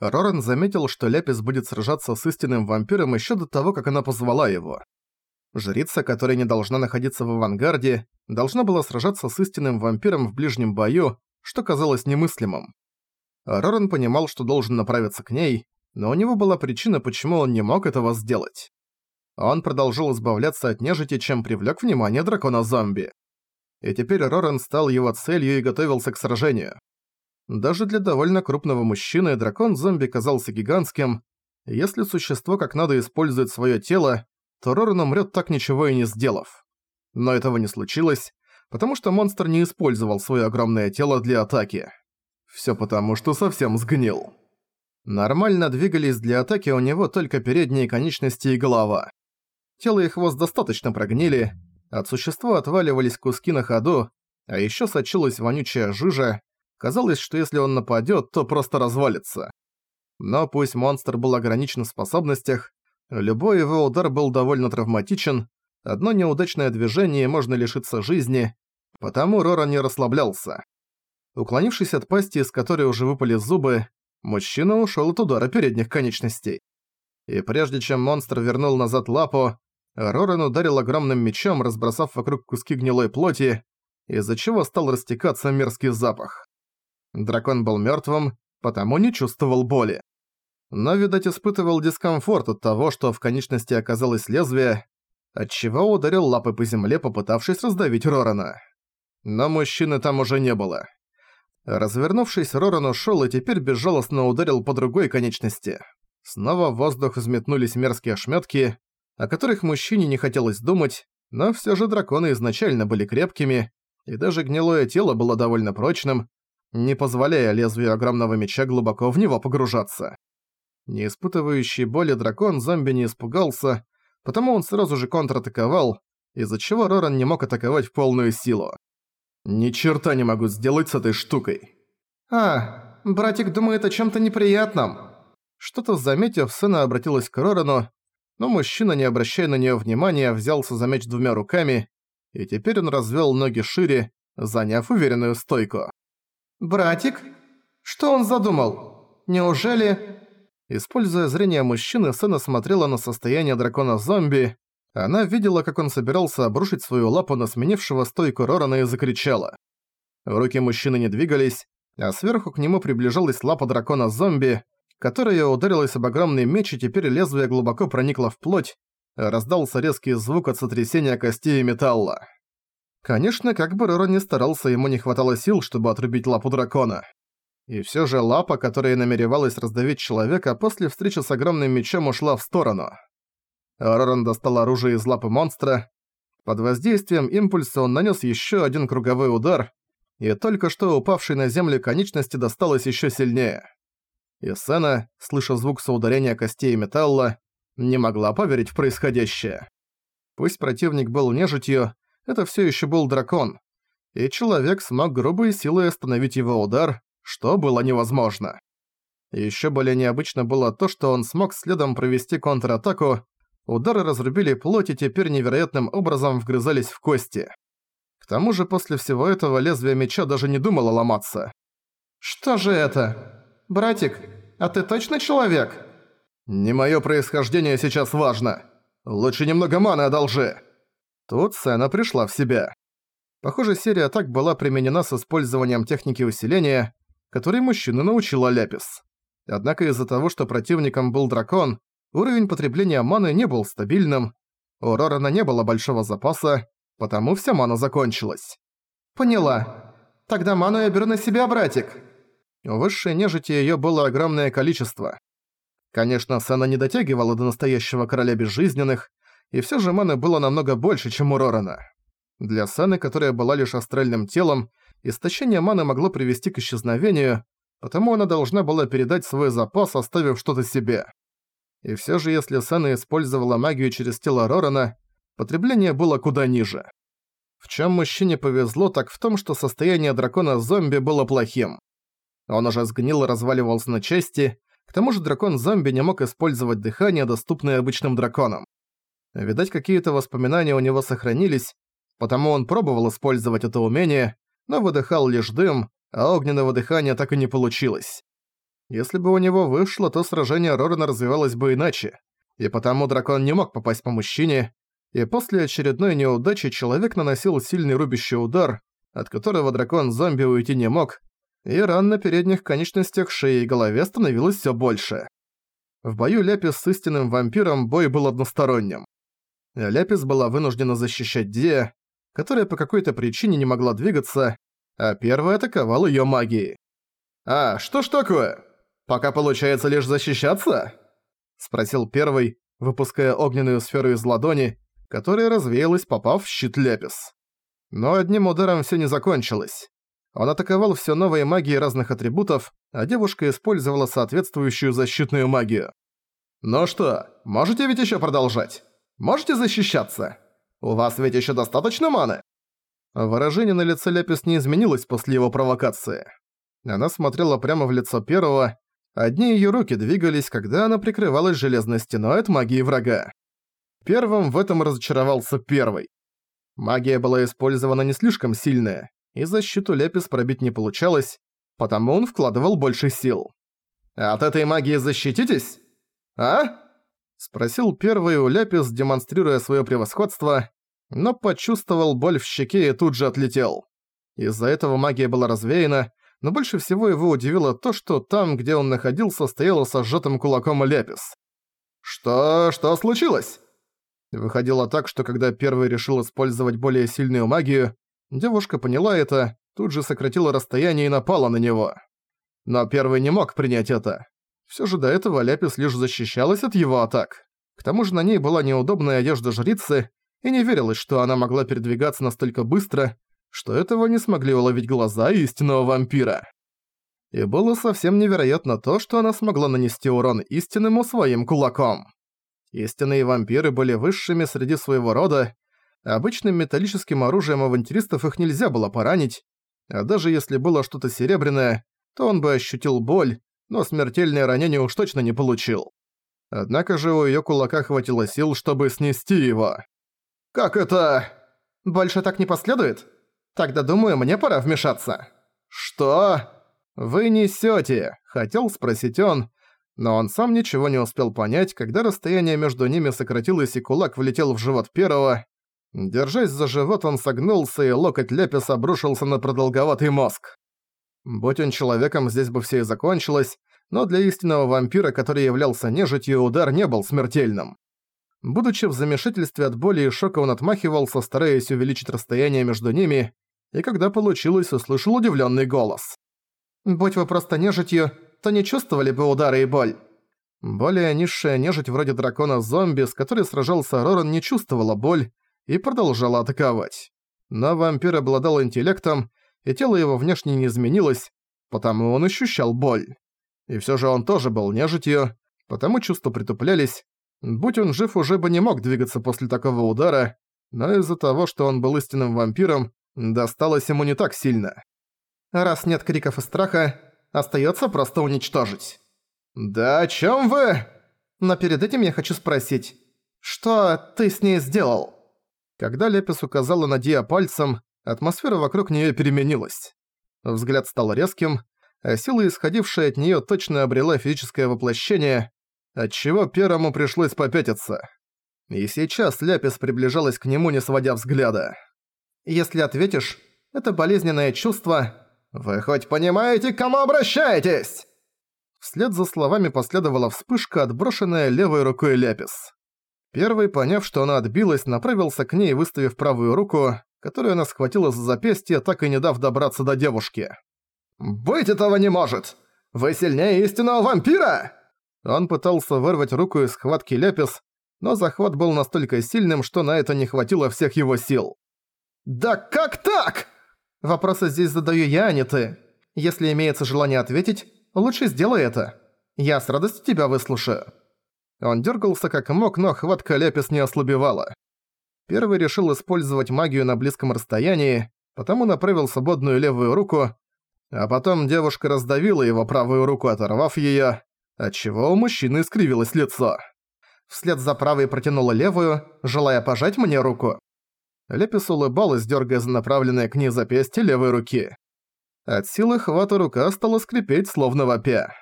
Роран заметил, что Ляпис будет сражаться с истинным вампиром еще до того, как она позвала его. Жрица, которая не должна находиться в авангарде, должна была сражаться с истинным вампиром в ближнем бою, что казалось немыслимым. Роран понимал, что должен направиться к ней, но у него была причина, почему он не мог этого сделать. Он продолжил избавляться от нежити, чем привлек внимание дракона-зомби. И теперь Роран стал его целью и готовился к сражению. Даже для довольно крупного мужчины дракон-зомби казался гигантским. Если существо как надо использует свое тело, то Роран умрет так ничего и не сделав. Но этого не случилось, потому что монстр не использовал свое огромное тело для атаки. Все потому, что совсем сгнил. Нормально двигались для атаки у него только передние конечности и голова. Тело и хвост достаточно прогнили, от существа отваливались куски на ходу, а еще сочилась вонючая жижа, Казалось, что если он нападёт, то просто развалится. Но пусть монстр был ограничен в способностях, любой его удар был довольно травматичен, одно неудачное движение можно лишиться жизни, потому Рора не расслаблялся. Уклонившись от пасти, из которой уже выпали зубы, мужчина ушёл от удара передних конечностей. И прежде чем монстр вернул назад лапу, Роран ударил огромным мечом, разбросав вокруг куски гнилой плоти, из-за чего стал растекаться мерзкий запах. Дракон был мертвым, потому не чувствовал боли. Но, видать, испытывал дискомфорт от того, что в конечности оказалось лезвие, отчего ударил лапы по земле, попытавшись раздавить Рорана. Но мужчины там уже не было. Развернувшись, Роран ушёл и теперь безжалостно ударил по другой конечности. Снова в воздух взметнулись мерзкие ошметки, о которых мужчине не хотелось думать, но все же драконы изначально были крепкими, и даже гнилое тело было довольно прочным, не позволяя лезвию огромного меча глубоко в него погружаться. Не испытывающий боли дракон зомби не испугался, потому он сразу же контратаковал, из-за чего Роран не мог атаковать в полную силу. «Ни черта не могу сделать с этой штукой». «А, братик думает о чем то неприятном». Что-то заметив, сына обратилась к Рорану, но мужчина, не обращая на нее внимания, взялся за меч двумя руками, и теперь он развел ноги шире, заняв уверенную стойку. «Братик? Что он задумал? Неужели...» Используя зрение мужчины, Сэна смотрела на состояние дракона-зомби. Она видела, как он собирался обрушить свою лапу на сменившего стойку Рорана и закричала. Руки мужчины не двигались, а сверху к нему приближалась лапа дракона-зомби, которая ударилась об огромный меч, и теперь лезвие глубоко проникло в плоть, раздался резкий звук от сотрясения костей и металла. Конечно, как бы Рора ни старался, ему не хватало сил, чтобы отрубить лапу дракона. И всё же лапа, которая намеревалась раздавить человека, после встречи с огромным мечом ушла в сторону. Роран достал оружие из лапы монстра. Под воздействием импульса он нанёс ещё один круговой удар, и только что упавшей на землю конечности досталось ещё сильнее. И Сена, слыша звук соударения костей и металла, не могла поверить в происходящее. Пусть противник был нежитью, это все еще был дракон, и человек смог грубой силой остановить его удар, что было невозможно. Еще более необычно было то, что он смог следом провести контратаку, удары разрубили плоть и теперь невероятным образом вгрызались в кости. К тому же после всего этого лезвие меча даже не думало ломаться. «Что же это? Братик, а ты точно человек?» «Не моё происхождение сейчас важно. Лучше немного маны одолжи». Тут Сэна пришла в себя. Похоже, серия атак была применена с использованием техники усиления, которой мужчина научила Ляпис. Однако из-за того, что противником был дракон, уровень потребления маны не был стабильным, у Рорана не было большого запаса, потому вся мана закончилась. «Поняла. Тогда ману я беру на себя, братик». У высшей нежити её было огромное количество. Конечно, Сэна не дотягивала до настоящего короля безжизненных, и все же маны было намного больше, чем у Рорана. Для Саны, которая была лишь астральным телом, истощение маны могло привести к исчезновению, потому она должна была передать свой запас, оставив что-то себе. И все же, если Сана использовала магию через тело Рорана, потребление было куда ниже. В чем мужчине повезло, так в том, что состояние дракона-зомби было плохим. Он уже сгнил и разваливался на части, к тому же дракон-зомби не мог использовать дыхание, доступное обычным драконам. Видать, какие-то воспоминания у него сохранились, потому он пробовал использовать это умение, но выдыхал лишь дым, а огненного дыхания так и не получилось. Если бы у него вышло, то сражение Рорана развивалось бы иначе, и потому дракон не мог попасть по мужчине, и после очередной неудачи человек наносил сильный рубящий удар, от которого дракон-зомби уйти не мог, и ран на передних конечностях шеи и голове становилось всё больше. В бою Ляпис с истинным вампиром бой был односторонним. Ляпис была вынуждена защищать Дия, которая по какой-то причине не могла двигаться, а первая атаковал её магией. «А, что ж такое? Пока получается лишь защищаться?» Спросил первый, выпуская огненную сферу из ладони, которая развеялась, попав в щит Ляпис. Но одним ударом всё не закончилось. Он атаковал всё новые магии разных атрибутов, а девушка использовала соответствующую защитную магию. «Ну что, можете ведь ещё продолжать? Можете защищаться? У вас ведь ещё достаточно маны?» Выражение на лице Ляпис не изменилось после его провокации. Она смотрела прямо в лицо первого, одни её руки двигались, когда она прикрывалась железной стеной от магии врага. Первым в этом разочаровался первый. Магия была использована не слишком сильная, и защиту Лепис пробить не получалось, потому он вкладывал больше сил. «От этой магии защититесь? А?» Спросил первый у Лепис, демонстрируя свое превосходство, но почувствовал боль в щеке и тут же отлетел. Из-за этого магия была развеяна, но больше всего его удивило то, что там, где он находился, стояла со сжатым кулаком Лепис. «Что... что случилось?» Выходило так, что когда первый решил использовать более сильную магию, девушка поняла это, тут же сократила расстояние и напала на него. Но первый не мог принять это. Всё же до этого Ляпис лишь защищалась от его атак. К тому же на ней была неудобная одежда жрицы, и не верилось, что она могла передвигаться настолько быстро, что этого не смогли уловить глаза истинного вампира. И было совсем невероятно то, что она смогла нанести урон истинному своим кулаком. Истинные вампиры были высшими среди своего рода, обычным металлическим оружием авантюристов их нельзя было поранить, а даже если было что-то серебряное, то он бы ощутил боль, но смертельное ранение уж точно не получил. Однако же у её кулака хватило сил, чтобы снести его. «Как это? Больше так не последует? Тогда, думаю, мне пора вмешаться». «Что?» «Вы несёте?» – хотел спросить он, но он сам ничего не успел понять, когда расстояние между ними сократилось и кулак влетел в живот первого. Держась за живот, он согнулся, и локоть Лепис обрушился на продолговатый мозг. Будь он человеком, здесь бы все и закончилось, но для истинного вампира, который являлся нежитью, удар не был смертельным. Будучи в замешательстве от боли и шока, он отмахивался, стараясь увеличить расстояние между ними, и когда получилось, услышал удивленный голос. «Будь вы просто нежитью, то не чувствовали бы удары и боль. Более низшая нежить вроде дракона-зомби, с которой сражался Роран, не чувствовала боль и продолжала атаковать. Но вампир обладал интеллектом, и тело его внешне не изменилось, потому он ощущал боль. И все же он тоже был нежитью, потому чувства притуплялись. Будь он жив, уже бы не мог двигаться после такого удара, но из-за того, что он был истинным вампиром, досталось ему не так сильно. Раз нет криков и страха, Остаётся просто уничтожить. «Да о чём вы?» Но перед этим я хочу спросить, что ты с ней сделал? Когда Лепис указала на Диа пальцем, атмосфера вокруг неё переменилась. Взгляд стал резким, а сила, исходившая от неё, точно обрела физическое воплощение, отчего первому пришлось попятиться. И сейчас Ляпис приближалась к нему, не сводя взгляда. «Если ответишь, это болезненное чувство «Вы хоть понимаете, к кому обращаетесь?» Вслед за словами последовала вспышка, отброшенная левой рукой Ляпис. Первый, поняв, что она отбилась, направился к ней, выставив правую руку, которую она схватила за запястье, так и не дав добраться до девушки. «Быть этого не может! Вы сильнее истинного вампира!» Он пытался вырвать руку из схватки Ляпис, но захват был настолько сильным, что на это не хватило всех его сил. «Да как так?» Вопросы здесь задаю я, а не ты. Если имеется желание ответить, лучше сделай это. Я с радостью тебя выслушаю». Он дергался как мог, но хватка Ляпис не ослабевала. Первый решил использовать магию на близком расстоянии, потому направил свободную левую руку, а потом девушка раздавила его правую руку, оторвав её, отчего у мужчины искривилось лицо. Вслед за правой протянула левую, желая пожать мне руку. Лепис улыбалась, дергая за направленное к ней запястье левой руки. От силы хвата рука стала скрипеть, словно вопя.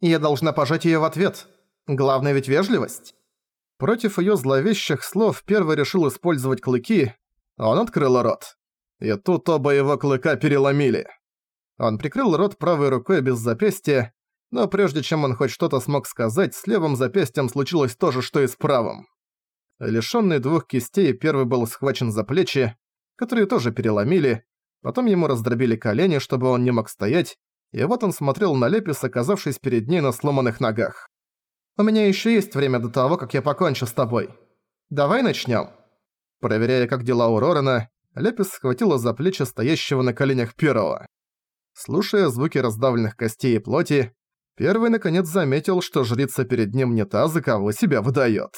Я должна пожать её в ответ. Главное ведь вежливость. Против её зловещих слов первый решил использовать клыки, он открыл рот. И тут оба его клыка переломили. Он прикрыл рот правой рукой без запястья, но прежде чем он хоть что-то смог сказать, с левым запястьем случилось то же, что и с правым. Лишённый двух кистей, первый был схвачен за плечи, которые тоже переломили, потом ему раздробили колени, чтобы он не мог стоять, и вот он смотрел на Лепис, оказавшись перед ней на сломанных ногах. «У меня ещё есть время до того, как я покончу с тобой. Давай начнём». Проверяя, как дела у Рорена, Лепис схватила за плечи стоящего на коленях первого. Слушая звуки раздавленных костей и плоти, первый наконец заметил, что жрица перед ним не та, за кого себя выдаёт.